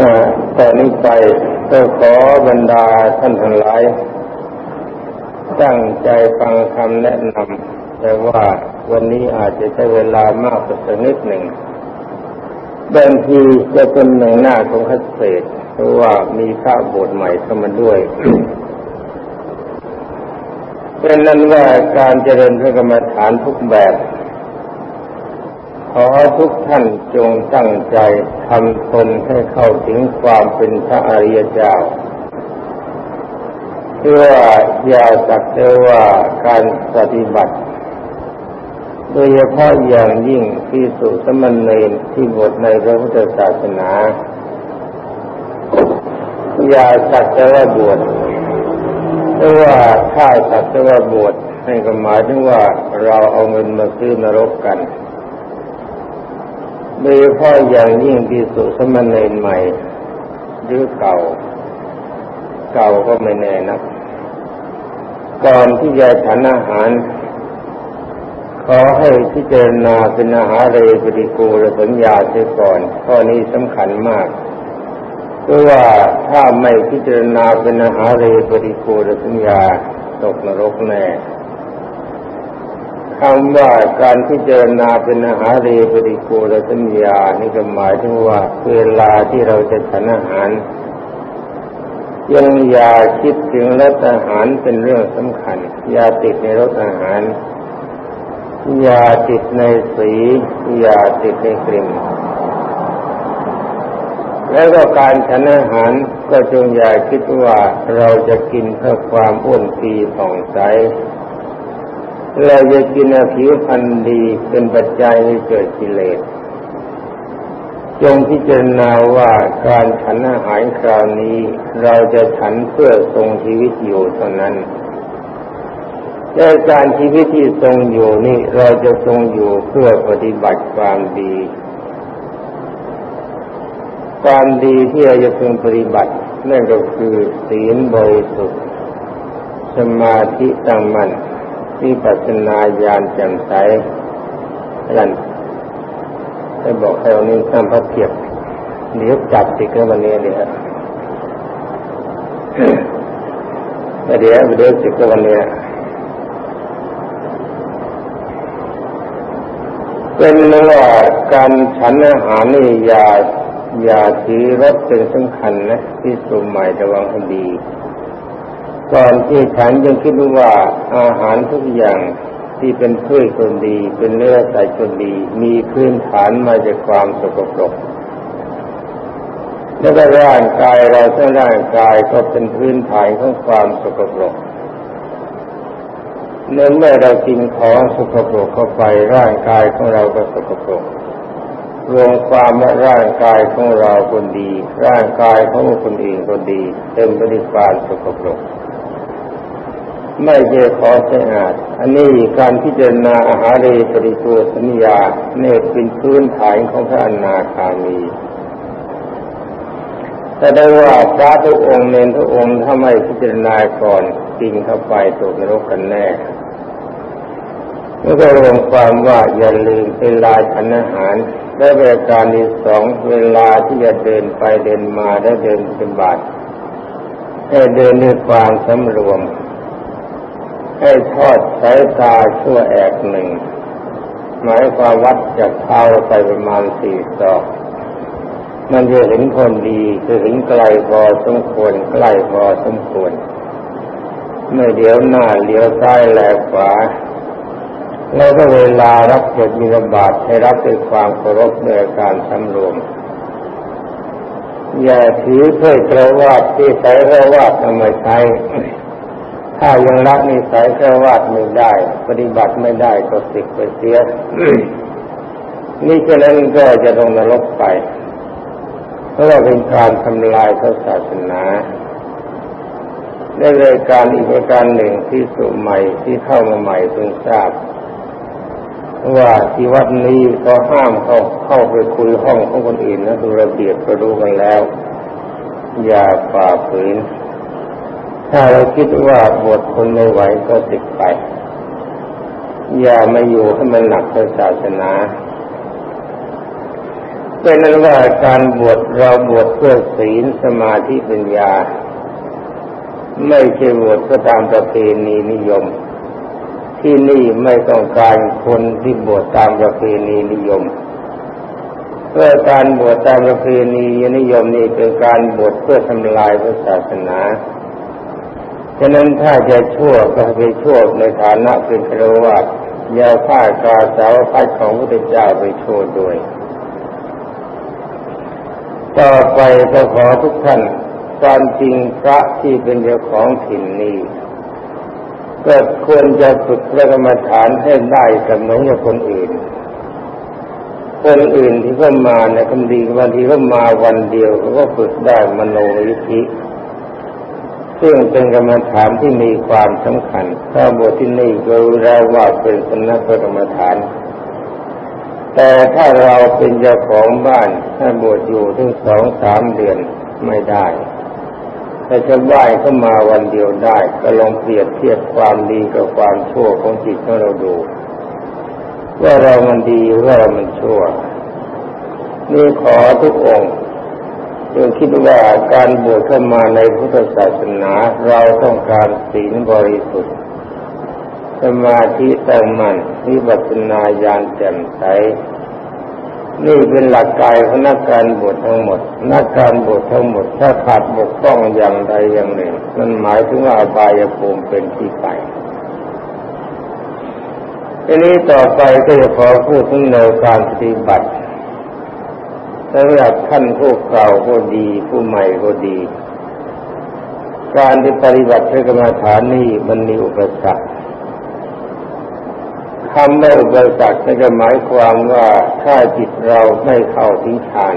ต่อนนี้ไปก็ขอบรรดาท่านทั้งหลาย ตั้งใจฟังคำแนะนำแต่ว่าวันนี้อาจจะใช้เวลามากสักนิดหนึ่งบางทีจะเป็นหนึ่งหน้าของคัสเศษเพราะว่ามีพระบทใหม่เข้ามาด้วยเป็นนั้นว่าการเจริญพระกรรมฐานทุกแบบ ขอทุกท่านจงตั้งใจทำตนให้เข้าถึงความเป็นพระอริยเจ้าเพื่ออย่าสักแต่ว่าการปฏิบัติ โดยเฉพาะอย่างยิ่งที่สุสมณเณรที่บทในพระพุทธศาสนา อย่าสักแต่ว่าบวชเพราะว่าถ้าสักแต่ว่าบวชให้ก็หมายถึงว่าเราเอาเงินมาซื้อนรกกัน โดยเฉพาะอย่างยิ่งที่สุสมณเณรใหม่ หรือเก่า เก่าก็ไม่แน่นะก่อนที่จะฉันอาหาร ขอให้พิจารณาเป็นอาหารเรปฏิกูลสัญญาเสียก่อนข้อนี้สำคัญมากเพราะว่าถ้าไม่พิจารณาเป็นอาหารเรปฏิกูลสัญญาตกนรกแน่ คำว่าการพิจารณาเป็นอาหารเรปริโกรสัญญานี่ก็หมายถึงว่าเวลาที่เราจะฉันอาหาร ยังอย่าคิดถึงรสอาหารเป็นเรื่องสำคัญ อย่าติดในรสอาหาร อย่าติดในสี อย่าติดในกลิ่นแล้วก็การฉันอาหารก็จงอย่าคิดว่าเราจะกินเพื่อความอ้วนปีผ่องใส เราจะกินผิวพรรณดีเป็นปัจจัยให้เกิดกิเลส จงพิจารณาว่าการฉันอาหารคราวนี้ เราจะฉันเพื่อทรงชีวิตอยู่เท่านั้นแต่การชีวิตที่ทรงอยู่นี่เราจะทรงอยู่เพื่อปฏิบัติความดี ความดีที่เราจะพึงปฏิบัติ นั่นก็คือศีลบริสุทธิ์สมาธิตั้งมั่น วิปัสสนาญาณแจ่มใสนั่นให้บอกให้เรานี่ตั้งพระเพียบเดี๋ยวจับติดกันวันนี้เลยครับเดี๋ยวเดี๋ยวติดกันวันนี้เป็นว่าการฉันอาหารนี่อย่าอย่าถือรสเป็นสำคัญนะ ที่สุใหม่ระวังให้ดี ก่อนที่ฉันยังคิดว่าอาหารทุกอย่างที่เป็นพืชคนดี เป็นเนื้อสัตว์คนดี มีพื้นฐานมาจากความสกปรกแล้วร่างกายเราทั้งร่างกายก็เป็นพื้นฐานของความสกปรกเนื่อเมื่อเรากินของสกปรกเข้าไปร่างกายของเราก็สกปรกรวมความว่าร่างกายของเราคนดี ร่างกายของคนอื่นคนดี เต็มไปด้วยความสกปรก ไม่ใช่ขอสะอาด อันนี้การพิจารณาอาหารเรปริโภสัญญาเนี่ยเป็นพื้นฐานของพระอนาคามีแต่ได้ว่าพระทุกองค์เนนทุกองค์ถ้าไม่พิจารณาก่อนกินเข้าไปตกนรกกันแน่แล้วก็รวมความว่าอย่าลืมเวลาฉันอาหาร และเวลาการที่สองเวลาที่จะเดินไปเดินมาและเดินเป็นบาทให้เดินด้วยความสำรวม ให้ทอดสายตาชั่วแอกหนึ่ง หมายความวัดจากเท้าไปประมาณสี่ศอก มันจะเห็นคนดีจะเห็นไกลพอสมควรใกล้พอสมควรเมื่อเดี๋ยวหน้าเลี้ยวซ้ายแลขวาแล้วก็เวลารับเกิดมีระบาดให้รับด้วยความเคารพในการสำรวม อย่าถือเพื่อเทวาที่ใช้เทวาทำไมใช้ ถ้ายังรักนิสัยแค่วาดไม่ได้ ปฏิบัติไม่ได้ก็สิกไปเสียนี่ฉะนั้นก็จะลงนรกไป เพราะว่าเป็นการทำลายพระศาสนาได้เลยการอีกประการหนึ่งที่สุใหม่ที่เข้ามาใหม่เพิ่งทราบว่าที่วัดนี้ก็ห้ามเข้าเข้าไปคุยห้องของคนอื่นนะดูระเบียบก็รู้กันแล้ว อย่าฝ่าฝืน ถ้าเราคิดว่าบวชคนไม่ไหวก็ติดไป อย่ามาอยู่ให้มันหนักในศาสนาเป็นนั้นว่าการบวชเราบวชเพื่อศีลสมาธิปัญญา ไม่ใช่บวชเพื่อตามประเพณีนิยม ที่นี่ไม่ต้องการคนที่บวชตามประเพณีนิยมเพื่อการบวชตามประเพณีนิยมนี่เป็นการบวชเพื่อทำลายพระศาสนา ฉะนั้นถ้าจะชั่วก็ไปชั่วในฐานะเป็นครวญอย่าฆ่ากาสาวพัดของพระเจ้าไปชั่วด้วย ต่อไปก็ขอทุกท่านความจริงพระที่เป็นเจ้าของถิ่นนี้ก็ควรจะฝึกพระกรรมฐานให้ได้เสมอกับคนอื่น คนอื่นที่เข้ามาเนี่ยคำดีบางทีเข้ามาวันเดียวเขาก็ฝึกได้มโนวิธิ ซึ่งเป็นกรรมฐานที่มีความสำคัญถ้าบทที่นี่ก็รู้แล้วว่าเป็นสนักกรรมฐาน แต่ถ้าเราเป็นเจ้าของบ้านถ้าบวชอยู่ถึงสองสามเดือนไม่ได้แต่จะไหว้เข้ามาวันเดียวได้ ก็ลองเปรียบเทียบความดีกับความชั่วของจิตของเราดู ว่าเรามันดีว่าเรามันชั่ว นี่ขอทุกองค์ จงคิดว่าการบวชเข้ามาในพุทธศาสนาเราต้องการศีลบริสุทธิ์สมาธิตั้งมั่นวิปัสสนาญาณแจ่มใสนี่เป็นหลักกายของนักการบวชทั้งหมด นักการบวชทั้งหมด ถ้าขาดบกพร่องอย่างใดอย่างหนึ่งนั่นหมายถึงว่าอบายภูมิเป็นที่ไปทีนี้ต่อไปก็จะขอพูดถึงแนวการปฏิบัติ สำหรับท่านผู้เก่าก็ดี ผู้ใหม่ก็ดี การที่ปฏิบัติพระกรรมฐานนี่มันมีอุปสรรคคำว่าอุปสรรคก็หมายความว่าถ้าจิตเราไม่เข้าถึงฌาน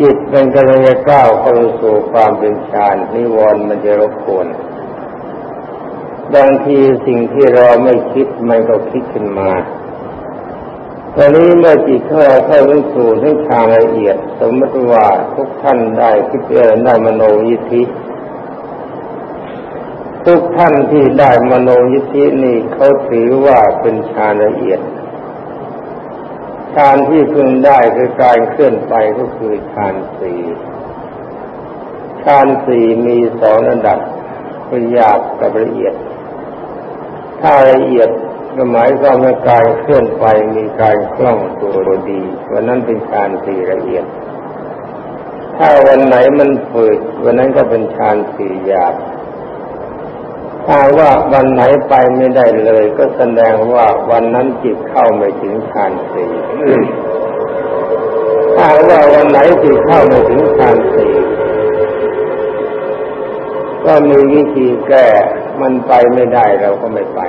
จิตเป็นกำลังจะก้าวเข้าสู่ความเป็นฌานนิวรณ์มันจะรบกวนบางทีสิ่งที่เราไม่คิดมันก็คิดขึ้นมา ตอนนี้เมื่อจิตเข้าเข้าสู่ถึงฌานละเอียด สมมติว่าทุกท่านได้คิดเอได้มโนยิทธิทุกท่านที่ได้มโนยิทธินี่เขาถือว่าเป็นฌานละเอียดฌานที่พึงได้คือการเคลื่อนไปก็คือฌานสี่ฌานสี่มีสองระดับคือหยาบกับละเอียด ถ้าละเอียด ก็หมายความว่าการเคลื่อนไปมีการคล่องตัวดีวันนั้นเป็นฌานสี่ละเอียด ถ้าวันไหนมันฝืดวันนั้นก็เป็นฌานสี่หยาบถ้าว่าวันไหนไปไม่ได้เลย ก็แสดงว่าวันนั้นจิตเข้าไม่ถึงฌานสี่ถ้าว่าวันไหนจิตเข้าไม่ถึงฌานสี่ก็มีวิธีแก้มันไปไม่ได้เราก็ไม่ไป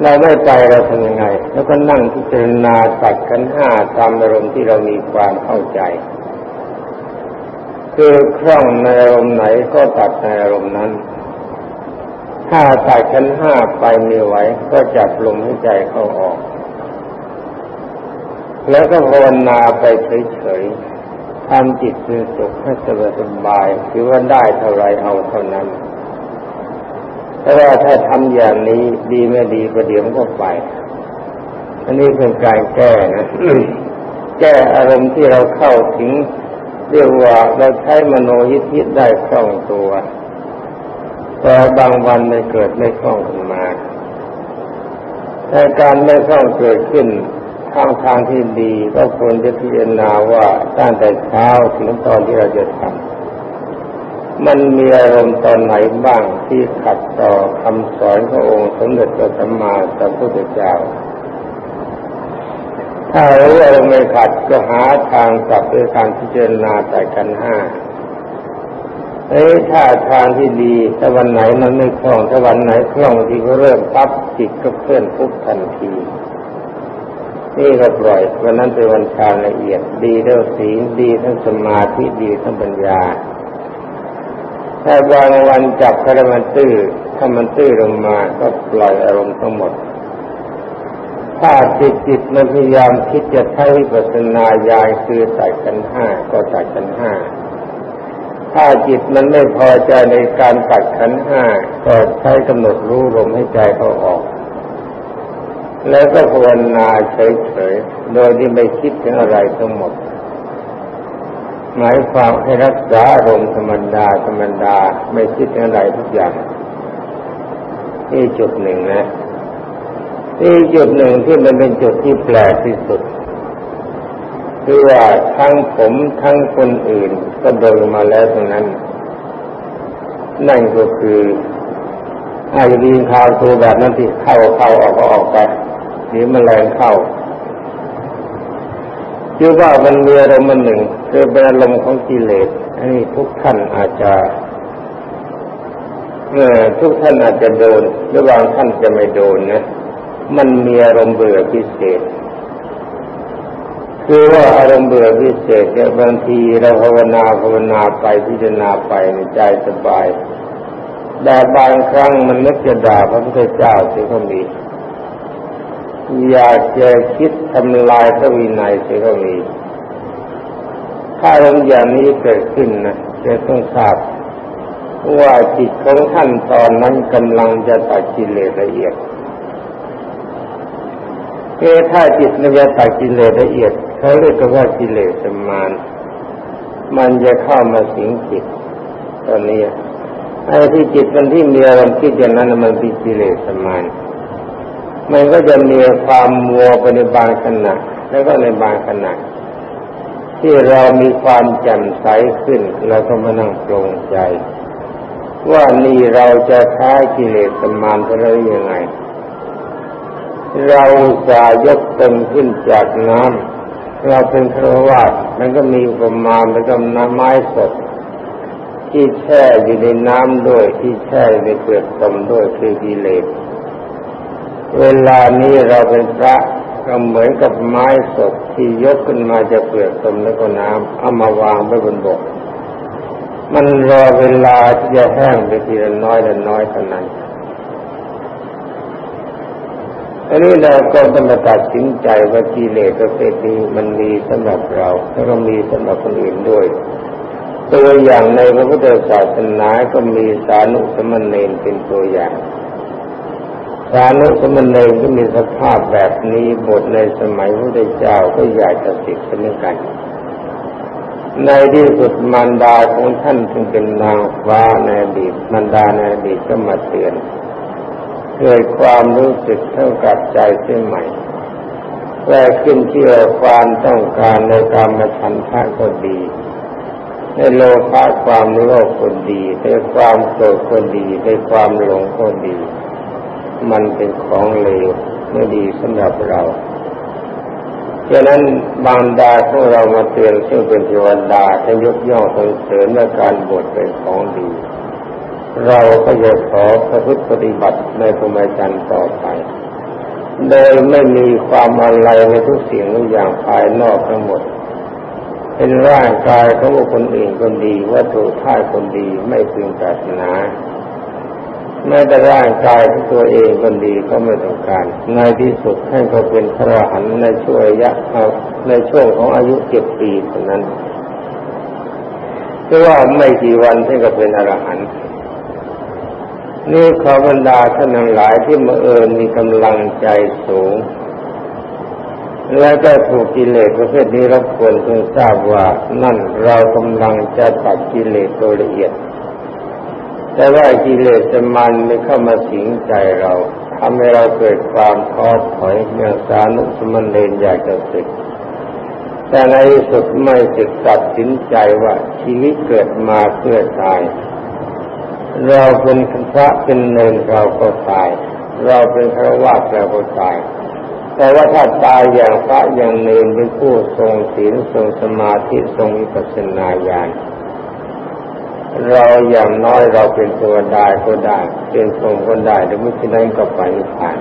เราไม่ไปเราทำยังไง แล้วก็นั่งพิจารณาตัดกันห้าตามอารมณ์ที่เรามีความเข้าใจ คือคล่องในอารมณ์ไหนก็ตัดในอารมณ์นั้น ถ้าตัดชั้นห้าไปไม่ไหวก็จับลมให้ใจเข้าออก แล้วก็ภาวนาไปเฉยๆทำจิตเป็นสุขให้สบายสบายคือว่าได้เท่าไรเอาเท่านั้น แต่ว่าถ้าทำอย่างนี้ดีไม่ดีประเดี๋ยวก็ไป อันนี้เป็นการแก้นะแก้อารมณ์ที่เราเข้าถึงเรียกว่าเราใช้มโนยิทธิได้คล่องตัว แต่บางวันไม่เกิดไม่คล่องขึ้นมาแต่การไม่คล่องเกิดขึ้นทางทางที่ดีก็ควรจะพิจารณาว่าตั้งแต่เช้าถึงตอนที่เราจะทำ มันมีอารมณ์ตอนไหนบ้างที่ขัดต่อคำสอนขององค์สมเด็จพระสัมมาสัมพุทธเจ้า ถ้ารู้ว่าเราไม่ขัดก็หาทางกลับด้วยการพิจารณาแต่กันห้าเอ้ถ้าทางที่ดีถ้าวันไหนมันไม่คล่องถ้าวันไหนคล่องที่ก็เริ่มปั๊บจิตก็เคลื่อนปุ๊บทันที นี่ก็ปล่อยวันนั้นเป็นวันฌาละเอียด ดีเรื่องศีลดีทั้งสมาธิดีทั้งปัญญา ถ้าบางวันจับกระมันตื้อถ้ามันตื้อลงมาก็ปล่อยอารมณ์ทั้งหมด ถ้าจิตจิตมันพยายามคิดจะใช้วิปัสสนาญาณคือใส่กันห้าก็ใส่กันห้าถ้าจิตมันไม่พอใจในการตัดขันห้าก็ใช้กำหนดรู้ลมให้ใจเขาออก แล้วก็ภาวนาเฉยๆ โดยที่ไม่คิดถึงอะไรทั้งหมด หมายความให้รักษาอารมณ์ธรรมดาธรรมดาไม่คิดอะไรทุกอย่างนี่จุดหนึ่งนะนี่จุดหนึ่งที่มันเป็นจุดที่แปลกที่สุดคือว่าทั้งผมทั้งคนอื่นก็โดนมาแล้วตรงนั้น นั่นก็คืออาจจะมีข่าวตัวแบบนั้นที่เข้าเข้าออกก็ออกไปหรือมแมลงเข้า คือว่ามันมีอารมณ์หนึ่งคือเป็นอารมณ์ของกิเลสอันนี้ทุกท่านอาจจะเมื่อทุกท่านอาจจะโดนหรือบางท่านจะไม่โดนนะมันมีอารมณ์เบื่อพิเศษ คือว่าอารมณ์เบื่อพิเศษเนี่ยบางทีเราภาวนาภาวนาไปพิจารณาไปในใจสบายแต่บางครั้งมันนึกจะด่าพระพุทธเจ้าเสียก็มี อยากจะคิดทำลายพระวินัยเสียก็มีถ้าอารมณ์อย่างนี้เกิดขึ้นนะจะต้องทราบว่าจิตของท่านตอนนั้นกำลังจะตัดกิเลสละเอียดเอถ้าจิตมันจะตัดกิเลสละเอียดเขาเรียกว่ากิเลสสมาน มันจะเข้ามาสิงจิตตอนนี้ไอ้ที่จิตมันที่มีอารมณ์คิดอย่างนั้นมันเป็นกิเลสสมาน มันก็จะมีความมัวไปในบางขณะแล้วก็ในบางขณะที่เรามีความแจ่มใสขึ้นเราก็มานั่งปรงใจ ว่านี่เราจะค้ากิเลสสมานไปได้ยังไง เราจะยกตนขึ้นจากน้ำเราเป็นครวาสมันก็มีประมาณเป็นกำน้ำไม้สดที่แช่อยู่ในน้ำด้วยที่แช่ในเปลือกตมด้วยคือกิเลส เวลานี้เราเป็นพระก็เหมือนกับไม้สดที่ยกขึ้นมาจากเปลือกตมแล้วก็น้ำเอามาวางไว้บนบก มันรอเวลาที่จะแห้งไปทีละน้อยละน้อยเท่านั้นอันนี้เราก็ต้องมาตัดสินใจว่ากิเลสประเภทนี้มันมีสำหรับเราแล้วก็มีสำหรับคนอื่นด้วย ตัวอย่างในพระพุทธศาสนาก็มีสานุสมณเณรเป็นตัวอย่าง สานุสมณเณรก็มีสภาพแบบนี้บทในสมัยพระพุทธเจ้าก็ใหญ่จะติดเช่นกัน ในที่สุดมารดาของท่านจึงเป็นนางฟ้าในอดีตมารดาในอดีตก็มาเตือนเกิดความรู้สึกเท่ากับใจเส้นใหม่แต่ขึ้นเชื่อความต้องการในการมาฉันทะก็ดีในโลภะความโลภก็ดีในความโกรธก็ดีในความหลงก็ดี มันเป็นของเลวไม่ดีสำหรับเราฉะนั้นบางดาของเรามาเตือนซึ่งเป็นเทวดาให้ยกย่องสรรเสริญและการบวชเป็นของดี เราก็จะขอประพฤติปฏิบัติในพรหมจรรย์ต่อไป โดยไม่มีความอะไรในทุกสิ่งทุกอย่างภายนอกทั้งหมด เป็นร่างกายของคนอื่นคนดีวัตถุท่าคนดีไม่พึงปรารถนา แม้แต่ร่างกายของตัวเองคนดีก็ไม่ต้องการ ในที่สุดท่านก็เป็นพระหันในช่วงระยะในช่วงของอายุเจ็ดปีเท่านั้นคือว่าไม่กี่วันท่านก็เป็นอรหันต์นี่ขอบรรดาท่านหลายที่มาเอิญมีกำลังใจสูง และก็ถูกกิเลสประเภทนี้รบกวนจงทราบว่านั่นเรากำลังจะตัดกิเลสโดยละเอียด แต่ว่ากิเลสมันไม่เข้ามาสิงใจเราทำให้เราเกิดความท้อถอยเมื่อสานุสมณเณรอยากจะสึกแต่ในสุดไม่สึกตัดสินใจว่าชีวิตเกิดมาเพื่อตาย เราเป็นพระเป็นเนรเราก็ตาย เราเป็นพระวาสเราก็ตายแต่ว่าถ้าตายอย่างพระอย่างเนรเป็นผู้ทรงศีลทรงสมาธิทรงวิปัสสนาญาณ เราอย่างน้อยเราเป็นตัวดาก็ได้ เป็นทรงก็ได้แต่ไม่ใช่นั้นก็ไปผ่าน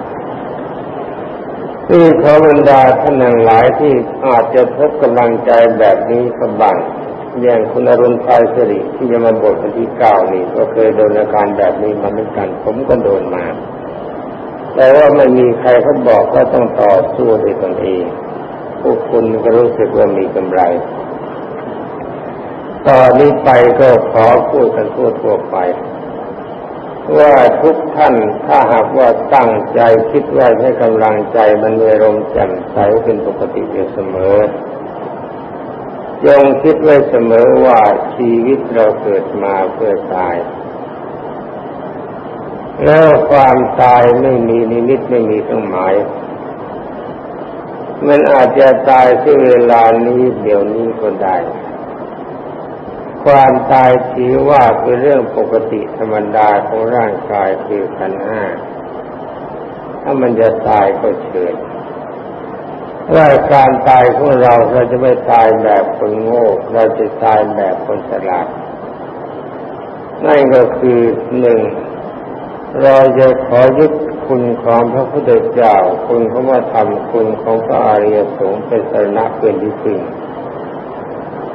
นี่ขอบรรดาท่านหลายที่อาจจะพบกำลังใจแบบนี้ก็บ้างอย่างคุณอรุณไทยสิริที่จะมาบทวันที่เก้านี่ก็เคยโดนอาการแบบนี้มาเหมือนกัน ผมก็โดนมา แต่ว่าไม่มีใครเขาบอกก็ต้องต่อสู้ด้วยตนเองพวกคุณก็รู้สึกว่ามีกำไร ตอนนี้ไปก็ขอพูดกันทั่วทั่วไป ว่าทุกท่านถ้าหากว่าตั้งใจคิดไว่าให้กำลังใจมันมีลมแจ่มใสเป็นปกติอยู่เสมอจงคิดไว้เสมอว่าชีวิตเราเกิดมาเพื่อตาย แล้วความตายไม่มีนิมิตไม่มีเครื่องหมาย มันอาจจะตายที่เวลานี้เดี๋ยวนี้ก็ได้ ความตายถือว่าเป็นเรื่องปกติธรรมดาของร่างกายคือขันห้า ถ้ามันจะตายก็เชิญว่าการตายของเราเราจะไม่ตายแบบคนโง่ เราจะตายแบบคนฉลาด นั่นก็คือหนึ่งเราจะขอยึดคุณของพระพุทธเจ้า คุณของพระธรรมคุณของพระอริยสงฆ์เป็นสรณะเป็นที่พึ่ง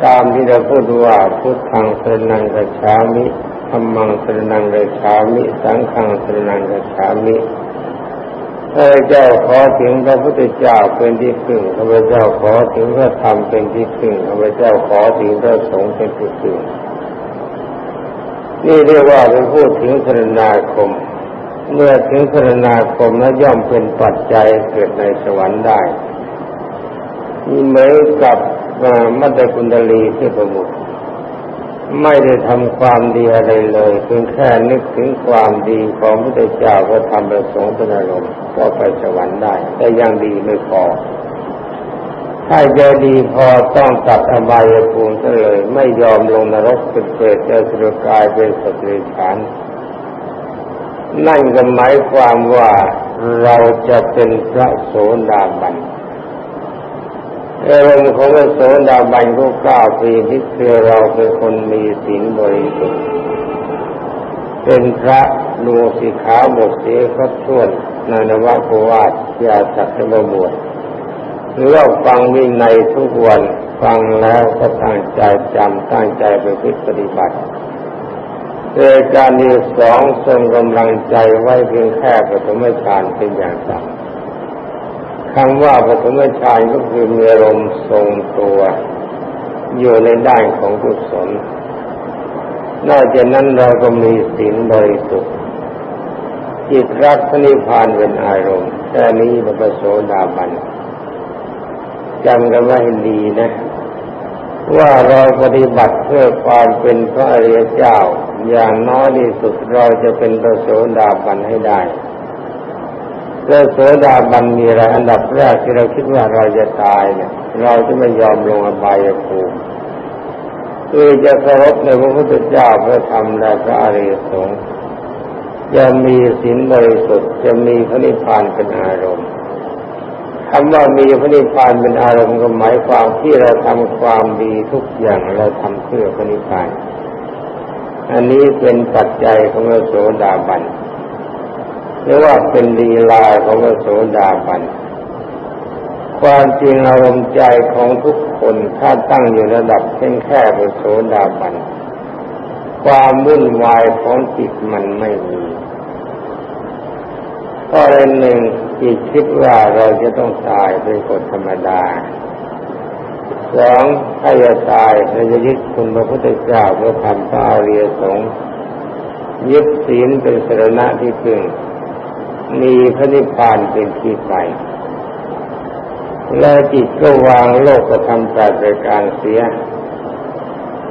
ตามที่เราพูดว่าพุทธังสรนังกัจฉามิธรรมังสรนังกัจฉามิสังฆังสรนังกัจฉามิข้าพเจ้าขอถึงพระพุทธเจ้าเป็นที่พึ่งข้าพเจ้าขอถึงพระธรรมเป็นที่พึ่งข้าพเจ้าขอถึงพระสงฆ์เป็นที่พึ่งนี่เรียกว่าเป็นพูดถึงสรณาคม เมื่อถึงสรณาคมแล้วย่อมเป็นปัจจัยเกิดในสวรรค์ได้มีเหมือนกับ มัตตคุณดลีที่ประมุขไม่ได้ทำความดีอะไรเลยเพียงแค่นึกถึงความดีของพระเจ้าก็ทำประสงค์เป็นอารมณ์ก็ไปสวรรค์ได้ แต่ยังดีไม่พอ ถ้าจะดีพอต้องตัดอบายภูมิซะเลย ไม่ยอมลงนรกเป็นเปรตจะสุรกายเป็นสตรีฐานนั่นก็หมายความว่าเราจะเป็นพระโสดาบัน อารมณ์ของพระโสดาบันก็กล้าปีที่คือเราเป็นคนมีศีลบริสุทธิ์เป็นพระดูสิขาบกเสียครบถ้วนนานวะโกวาทยาสัตว์ในบวชหรือว่าฟังวินัยทุกวันฟังแล้วก็ตั้งใจจำตั้งใจไปพิปฏิบัติเอการนี้สองทรงกำลังใจไว้เพียงแค่ปฐมฌานเป็นอย่างต่ำ คำว่าปฐมฌานก็คือมีอารมณ์ทรงตัวอยู่ในด้านของกุศล นอกจากนั้นเราก็มีศีลบริสุทธิ์จิตรักพนิพพานเป็นอารมณ์แค่นี้พระโสดาบันจำกันไว้ดีนะ ว่าเราปฏิบัติเพื่อความเป็นพระอริยเจ้า อย่างน้อยที่สุดเราจะเป็นพระโสดาบันให้ได้ แล้วโสดาบันมีอะไรอันดับแรกที่เราคิดว่าเราจะตายเนี่ย เราจะไม่ยอมลงอบายภูมิคือจะเคารพในพระพุทธเจ้าพระธรรมและพระอริยสงฆ์จะมีศีลบริสุทธิ์จะมีพระนิพพานเป็นอารมณ์คำว่ามีพระนิพพานเป็นอารมณ์ก็หมายความที่เราทำความดีทุกอย่างเราทำเพื่อพระนิพพาน อันนี้เป็นปัจจัยของพระโสดาบัน หรือว่าเป็นลีลาของพระโสดาบัน ความจริงอารมณ์ใจของทุกคนถ้าตั้งอยู่ระดับเช่นแค่พระโสดาบัน ความวุ่นวายของจิตมันไม่มีข้อหนึ่งจิตคิดว่าเราจะต้องตายเป็นกฎธรรมดาสองถ้าจะตายเราจะยึดคุณพระพุทธเจ้าพระธรรมพระอริยสงฆ์ยึดศีลเป็นสรณะที่พึ่ง มีพระนิพพานเป็นที่ไป แล้วจิตก็วางโลกกระทำแต่รายการเสีย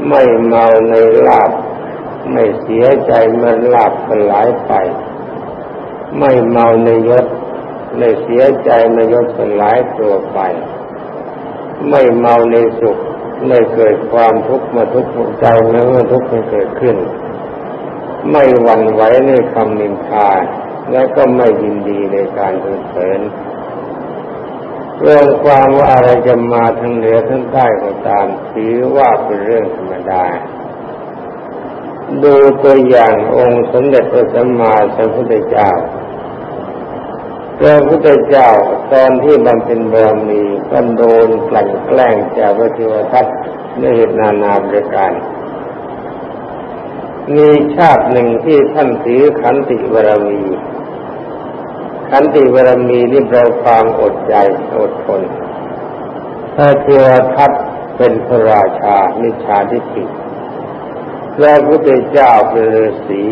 ไม่เมาในลาบ ไม่เสียใจเมื่อลาบสลายไป ไม่เมาในยศไม่เสียใจในยศสลายตัวไป ไม่เมาในสุขไม่เกิดความทุกข์มาทุกข์ใจเมื่อทุกข์มันเกิดขึ้น ไม่หวั่นไหวในคำนินทา และก็ไม่ยินดีในการสงเสริญเรื่องความว่าอะไรจะมาทั้งเหนือทั้งใต้ก็ตามถือว่าเป็นเรื่องธรรมดา ดูตัวอย่างองค์สมเด็จพระสัมมาสัมพุทธเจ้าพระพุทธเจ้าตอนที่บำเพ็ญบารมีก็โดนกลั่นแกล้งจากพระเทวทัตในเหตุนานาบริการ มีชาติหนึ่งที่ท่านถือขันติบารมี ขันติบารมีนี่แปลความอดใจอดทนถ้าเทวทัตเป็นพระราชามิชาทิฏฐิพระพุทธเจ้าเป็นฤาษี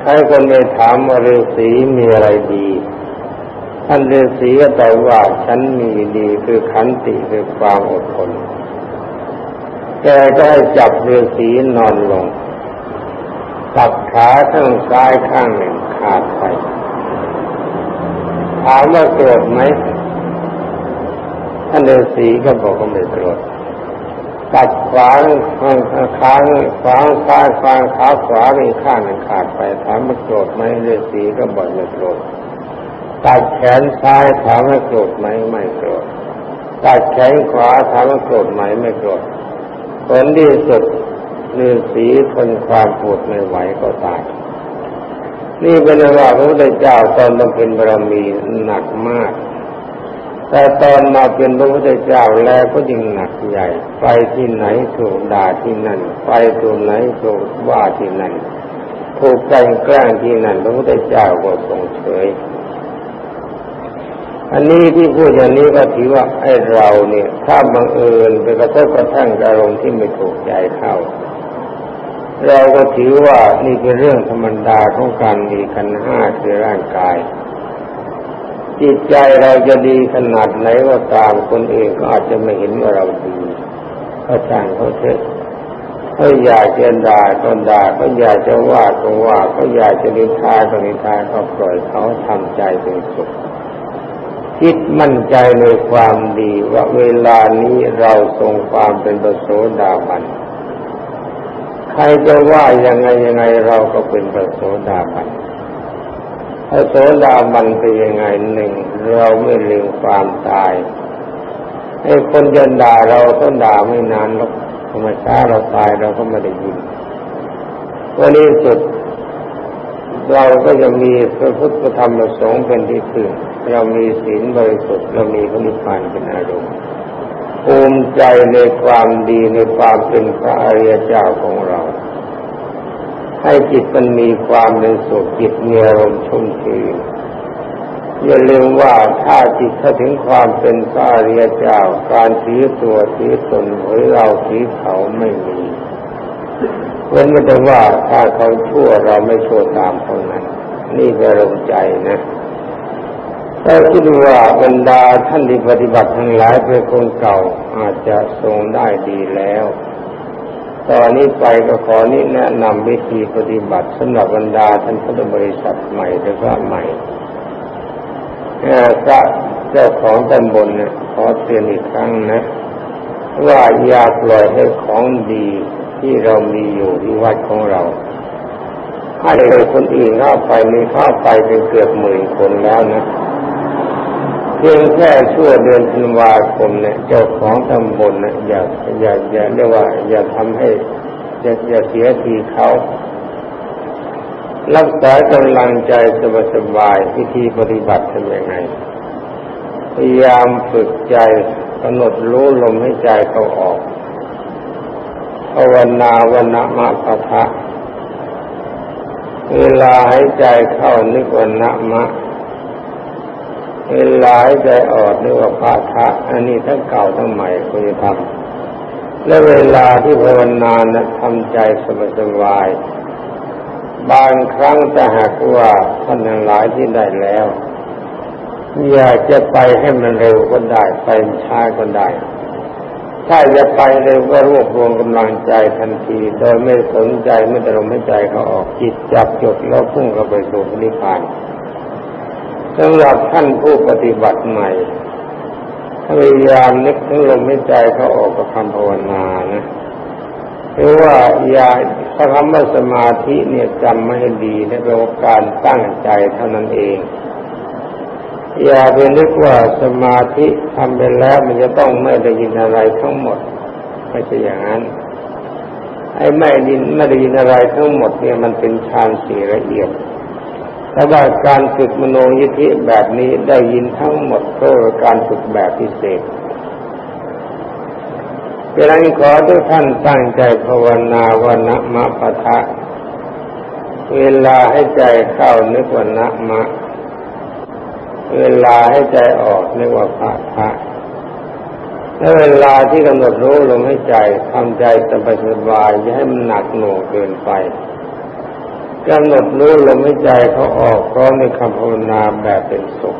ใครคนไปถามว่าฤาษีมีอะไรดีท่านฤาษีก็ตอบว่าฉันมีดีคือขันติคือความอดทนแกก็ให้จับฤาษีนอนลงตัดขาข้างซ้ายข้างหนึ่งขาดไป ถามว่าโกรธไหมท่านฤาษีก็บอกว่าไม่โกรธตัดขวางข้างข้างขวางซ้ายขวางขาขวาอีกข้างหนึ่งขาดไปถามว่าโกรธไหมฤาษีก็บอกไม่โกรธตัดแขนซ้ายถามว่าโกรธไหมไม่โกรธตัดแขนขวาถามว่าโกรธไหมไม่โกรธผลที่สุดฤาษีทนความปวดไม่ไหวก็ตาย นี่เป็นว่าพระพุทธเจ้าตอนบำเพ็ญบารมีหนักมาก แต่ตอนมาเป็นพระพุทธเจ้าแล้วก็ยิ่งหนักใหญ่ ไปที่ไหนถูกด่าที่นั่น ไปตัวไหนถูกว่าที่นั่น ถูกแกล้งแกล้งที่นั่นพระพุทธเจ้าก็ทรงเฉยอันนี้ที่พูดอย่างนี้ก็ถือว่าไอ้เราเนี่ย ถ้าบังเอิญไปกระทบกระทั่งอารมณ์ที่ไม่ถูกใจเข้า เราก็ถือว่านี่เป็นเรื่องธรรมดาของการมีขันห้าคือร่างกาย จิตใจเราจะดีขนาดไหนก็ตามคนอื่นก็อาจจะไม่เห็นว่าเราดีเขาช่างเขาเถอะเขาอยากจะด่าก็ด่าเขาอยากจะว่าก็ว่าเขาอยากจะนิทาก็นิทาก็ปล่อยเขาทำใจเป็นสุขคิดมั่นใจในความดีว่าเวลานี้เราทรงความเป็นประโสดาบัน ใครจะว่ายังไงยังไงเราก็เป็นพระโสดาบันพระโสดาบันเป็นยังไงหนึ่งเราไม่ลืมความตายให้คนจะด่าเราต้องด่าไม่นานหรอกธรรมชาติเราตายเราก็ไม่ได้ยินวันนี้สุดเราก็จะมีพระพุทธธรรมประสงค์เป็นที่พึ่งเรามีศีลบริสุทธิ์เรามีพระนิพพานเป็นอารมณ์ ภูมิใจในความดีในความเป็นพระอริยเจ้าของเรา ให้จิตมันมีความเป็นสุขจิตมีอารมณ์ชุ่มชื่นอย่าลืมว่าถ้าจิตถ้าถึงความเป็นพระอริยเจ้า การถือตัวถือตนหรือเราถือเขาไม่มีเว้นแต่ว่าถ้าเขาชั่วเราไม่ชั่วตามเขานั้นนี่เป็นอารมณ์ใจนะ เราคิดว่าบรรดาท่านที่ปฏิบัติทั้งหลายเป็นคนเก่าอาจจะทรงได้ดีแล้ว ตอนนี้ไปก็ขอนี้แนะนำวิธีปฏิบัติสำหรับบรรดาท่านพุทธบริษัทใหม่หรือว่าใหม่พระเจ้าของตำบลเนี่ยขอเตือนอีกครั้งนะ ว่าอย่าปล่อยให้ของดีที่เรามีอยู่ที่วัดของเราให้คนอื่นเข้าไปมีเข้าไปเป็นเกือบหมื่นคนแล้วนะ พียงแค่ชั่วเดือนธันวาคมเนี่ยเจ้าของตำบลเนี่ยอย่าอย่าอย่าเรียกว่า อย่าทำให้ อย่าอย่าเสียทีเขารักษากำลังใจสบายวิธีปฏิบัติทำยังไง พยายามฝึกใจกำหนดรู้ลมให้ใจเขาออกภาวนาวันนะมะปะทะเวลาให้ใจเข้านึกวันนะมะ เวลาให้ใจออกเรียกว่าพาทะอันนี้ทั้งเก่าทั้งใหม่คุณจะทำและเวลาที่ภาวนานะทำใจสบายบางครั้งถ้าหากว่าท่านทั้งหลายที่ได้แล้ว อยากจะไปให้มันเร็วก็ได้ ไปช้าก็ได้ ถ้าจะไปเร็วก็รวบรวมกำลังใจทันที โดยไม่สนใจไม่ตรมไม่ใจเขาออกจิตจับจดแล้วพุ่งเข้าไปสู่นิพพาน สำหรับท่านผู้ปฏิบัติใหม่พยายามนึกถึงลมหายใจเขาออกกับคำภาวนานะหรือว่าอย่าถ้าคำว่าสมาธิเนี่ยจำไม่ให้ดีนะเป็นการตั้งใจเท่านั้นเอง อย่าไปนึกว่าสมาธิทำไปแล้วมันจะต้องไม่ได้ยินอะไรทั้งหมด ไม่ใช่อย่างนั้น ไอ้ไม่ได้ยินไม่ได้ยินอะไรทั้งหมดเนี่ยมันเป็นฌานสี่ละเอียด แต่ว่าการฝึกมโนยิธิแบบนี้ได้ยินทั้งหมดเพราะการฝึกแบบพิเศษดังนั้นขอทุกท่านตั้งใจภาวนาวันนะมะปะทะ เวลาให้ใจเข้านึกวันนะมะ เวลาให้ใจออกนึกว่าพระทะและเวลาที่กำหนดรู้ลมให้ใจทำใจสบายๆอย่าให้มันหนักหน่วงเกินไป กำหนดรู้ลมหายใจเขาออกพร้อมในคำภาวนาแบบเป็นสุข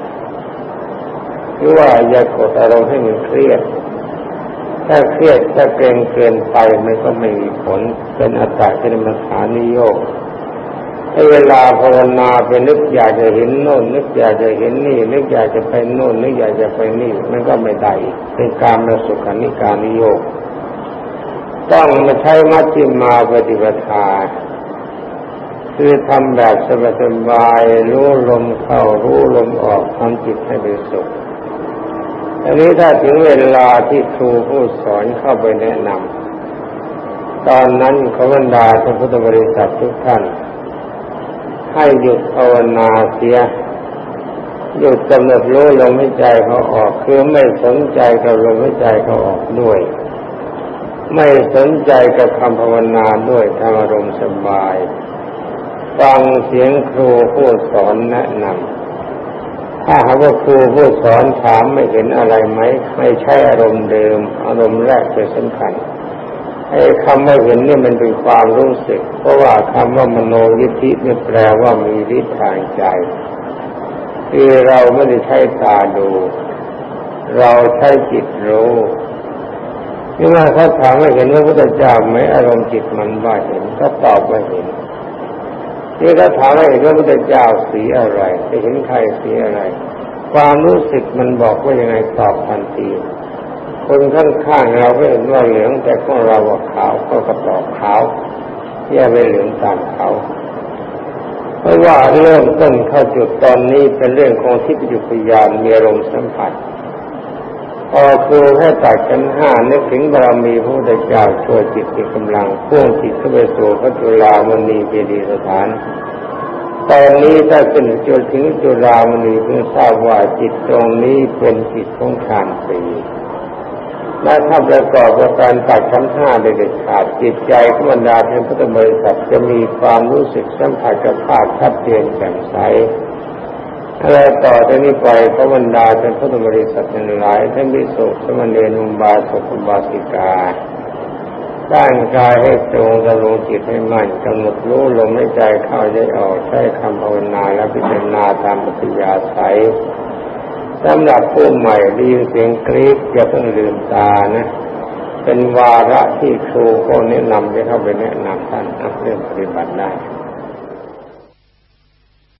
คือว่าอย่ากดอารมณ์ให้มันเครียด ถ้าเครียดถ้าเกรงเกินไปมันก็ไม่มีผลเป็นอัตตาเป็นมัฐานิโยกให้เวลาภาวนาไปนึกอยากจะเห็นโน่นนึกอยากจะเห็นนี่ นึกอยากจะไปโน่นนึกอยากจะไปนี่มันก็ไม่ได้เป็นการมาสุขานิการนิโยกต้องมาใช้มัชฌิมาปฏิปทา คือทำแบบสบายๆรู้ลมเข้ารู้ลมออกทำจิตให้เป็นสุขอันนี้ถ้าถึงเวลาที่ครูผู้สอนเข้าไปแนะนำตอนนั้นขบรรดาท่านพุทธบริษัททุกท่าน ให้หยุดภาวนาเสียหยุดกำหนดรู้ลมหายใจเขาออก คือไม่สนใจกับลมหายใจเขาออกด้วย ไม่สนใจกับคำภาวนาด้วยทำอารมณ์สบาย ฟังเสียงครูผู้สอนแนะนำถ้าหากว่าครูผู้สอนถามไม่เห็นอะไรไหมไม่ใช่อารมณ์เดิม อารมณ์แรกเป็นสำคัญไอ้คำว่าเห็นนี่มันเป็นความรู้สึก เพราะว่าคำว่ามโนยิทธินี่แปลว่ามีฤทธิ์ทางใจคือเราไม่ได้ใช้ตาดู เราใช้จิตรู้นี่ว่าเขาถามว่าเห็นพระพุทธเจ้าไหมอารมณ์จิตมันว่าเห็นก็ตอบว่าเห็น นี่ถ้าถามว่าเห็นพระพุทธเจ้าสีอะไรจะเห็นใครสีอะไร ความรู้สึกมันบอกว่ายังไงตอบทันทีคนข้างๆเราก็เห็นว่าเหลืองแต่ของเราว่าขาวก็กระตอบขาวแย่ไปเหลืองตามเขาเพราะว่าเริ่มต้นเข้าจุดตอนนี้เป็นเรื่องของทิพยุพยานมีอารมณ์สัมผัส พอครูให้ตัดกันห้านึกถึงบารมีพระพุทธเจ้าช่วยจิตมีกำลังพ่วงจิตเข้าไปสู่พระจุลามณีเจดีสถาน ตอนนี้ถ้าขึ้นจนถึงจุลามณีเพิ่งทราบว่าจิตตรงนี้เป็นจิตของฌานสีและถ้าประกอบกับการตัดชั้นห้าเด็ดขาดจิตใจขบรรดาเพ็นพุทธบริษัทจะมีความรู้สึกสัมผัสกับภาพชัดเจนแจ่มใส อะไรต่อจากนี้ไปพระบรรดาเป็นพุทธบริษัทเป็นหลายท่านพิสุสมณเณรุบาสกุบาสิกาตั้งกายให้ตรงกระลงจิตให้มั่นกำหนดรู้ลมหายใจเข้าใจออกใช้คำภาวนาและพิจารณาตามปฏิยาศัยสำหรับผู้ใหม่ได้ยินเสียงกรี๊ดอย่าเพิ่งลืมตานะ เป็นวาระที่ครูก็แนะนำจะเข้าไปแนะนำท่านเรื่องปฏิบัติได้